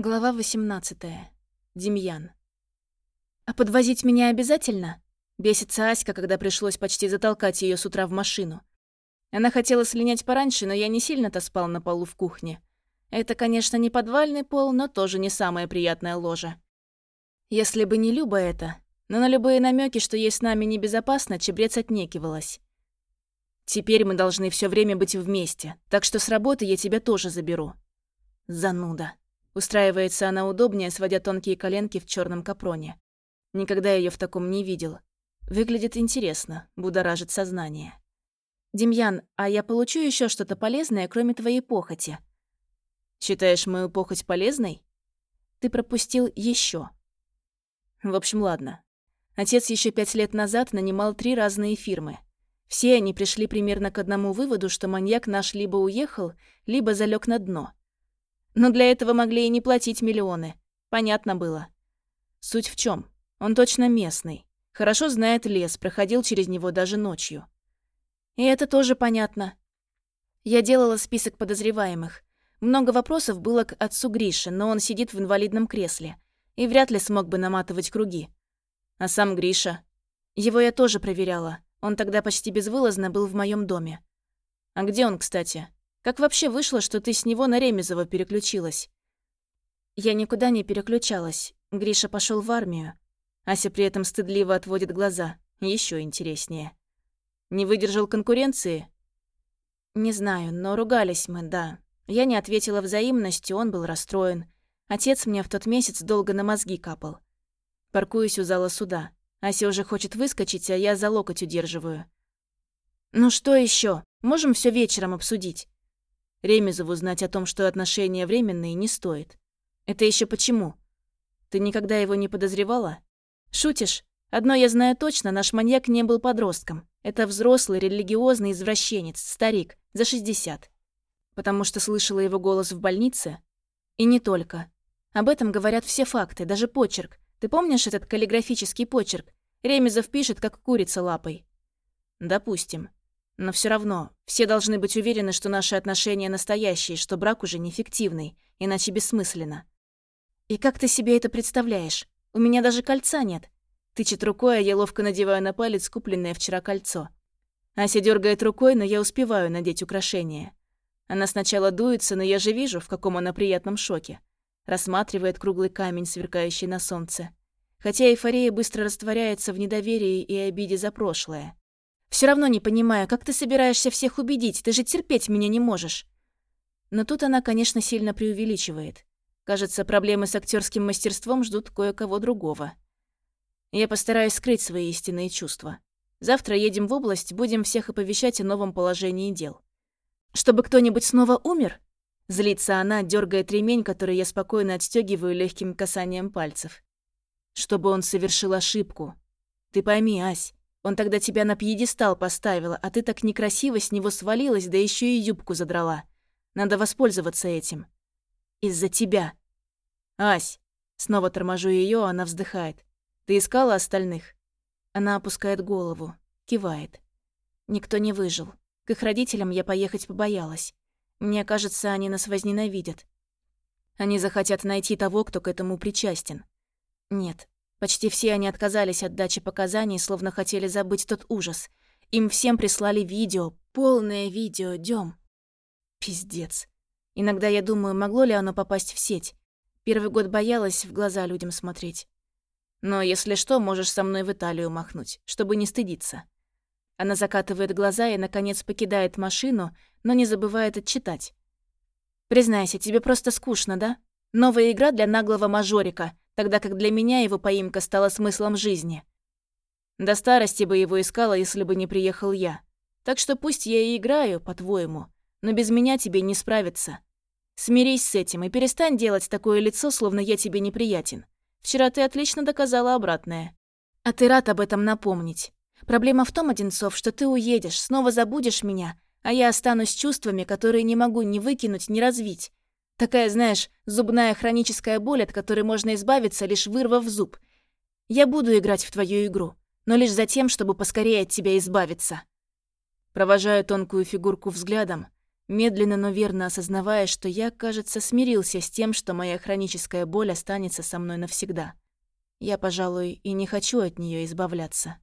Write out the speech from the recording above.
Глава 18. Демьян. «А подвозить меня обязательно?» Бесится Аська, когда пришлось почти затолкать ее с утра в машину. Она хотела слинять пораньше, но я не сильно-то спал на полу в кухне. Это, конечно, не подвальный пол, но тоже не самая приятная ложа. Если бы не Люба это, но на любые намеки, что ей с нами небезопасно, чебрец отнекивалась. Теперь мы должны все время быть вместе, так что с работы я тебя тоже заберу. Зануда. Устраивается она удобнее, сводя тонкие коленки в черном капроне. Никогда ее в таком не видел. Выглядит интересно, будоражит сознание. «Демьян, а я получу еще что-то полезное, кроме твоей похоти?» «Считаешь мою похоть полезной?» «Ты пропустил еще. В общем, ладно. Отец еще пять лет назад нанимал три разные фирмы. Все они пришли примерно к одному выводу, что маньяк наш либо уехал, либо залег на дно. Но для этого могли и не платить миллионы. Понятно было. Суть в чем? Он точно местный. Хорошо знает лес, проходил через него даже ночью. И это тоже понятно. Я делала список подозреваемых. Много вопросов было к отцу Грише, но он сидит в инвалидном кресле и вряд ли смог бы наматывать круги. А сам Гриша? Его я тоже проверяла. Он тогда почти безвылазно был в моем доме. А где он, кстати? Как вообще вышло, что ты с него на Ремезова переключилась?» Я никуда не переключалась. Гриша пошел в армию. Ася при этом стыдливо отводит глаза. Еще интереснее. Не выдержал конкуренции? Не знаю, но ругались мы, да. Я не ответила взаимностью, он был расстроен. Отец мне в тот месяц долго на мозги капал. Паркуюсь у зала суда. Ася уже хочет выскочить, а я за локоть удерживаю. «Ну что еще? Можем все вечером обсудить?» Ремезову знать о том, что отношения временные, не стоит. Это еще почему? Ты никогда его не подозревала? Шутишь? Одно я знаю точно, наш маньяк не был подростком. Это взрослый, религиозный извращенец, старик, за 60. Потому что слышала его голос в больнице? И не только. Об этом говорят все факты, даже почерк. Ты помнишь этот каллиграфический почерк? Ремезов пишет, как курица лапой. Допустим. Но все равно, все должны быть уверены, что наши отношения настоящие, что брак уже не фиктивный, иначе бессмысленно. И как ты себе это представляешь? У меня даже кольца нет. Тычет рукой, а я ловко надеваю на палец купленное вчера кольцо. Ася дергает рукой, но я успеваю надеть украшение. Она сначала дуется, но я же вижу, в каком она приятном шоке. Рассматривает круглый камень, сверкающий на солнце. Хотя эйфория быстро растворяется в недоверии и обиде за прошлое. Все равно не понимаю, как ты собираешься всех убедить, ты же терпеть меня не можешь. Но тут она, конечно, сильно преувеличивает. Кажется, проблемы с актерским мастерством ждут кое-кого другого. Я постараюсь скрыть свои истинные чувства. Завтра едем в область, будем всех оповещать о новом положении дел. Чтобы кто-нибудь снова умер? Злится она, дергает ремень, который я спокойно отстегиваю легким касанием пальцев. Чтобы он совершил ошибку. Ты пойми, Ась, он тогда тебя на пьедестал поставил, а ты так некрасиво с него свалилась, да еще и юбку задрала. Надо воспользоваться этим. Из-за тебя. Ась. Снова торможу ее, она вздыхает. Ты искала остальных? Она опускает голову, кивает. Никто не выжил. К их родителям я поехать побоялась. Мне кажется, они нас возненавидят. Они захотят найти того, кто к этому причастен. Нет, Почти все они отказались от дачи показаний, словно хотели забыть тот ужас. Им всем прислали видео, полное видео, Дём. Пиздец. Иногда я думаю, могло ли оно попасть в сеть. Первый год боялась в глаза людям смотреть. Но если что, можешь со мной в Италию махнуть, чтобы не стыдиться. Она закатывает глаза и, наконец, покидает машину, но не забывает отчитать. «Признайся, тебе просто скучно, да? Новая игра для наглого мажорика, тогда как для меня его поимка стала смыслом жизни. До старости бы его искала, если бы не приехал я. Так что пусть я и играю, по-твоему, но без меня тебе не справиться. Смирись с этим и перестань делать такое лицо, словно я тебе неприятен. Вчера ты отлично доказала обратное. А ты рад об этом напомнить. Проблема в том, Одинцов, что ты уедешь, снова забудешь меня, а я останусь чувствами, которые не могу ни выкинуть, ни развить. Такая, знаешь, зубная хроническая боль, от которой можно избавиться, лишь вырвав зуб. Я буду играть в твою игру, но лишь за тем, чтобы поскорее от тебя избавиться. Провожаю тонкую фигурку взглядом. медленно, но верно осознавая, что я, кажется, смирился с тем, что моя хроническая боль останется со мной навсегда. Я, пожалуй, и не хочу от нее избавляться.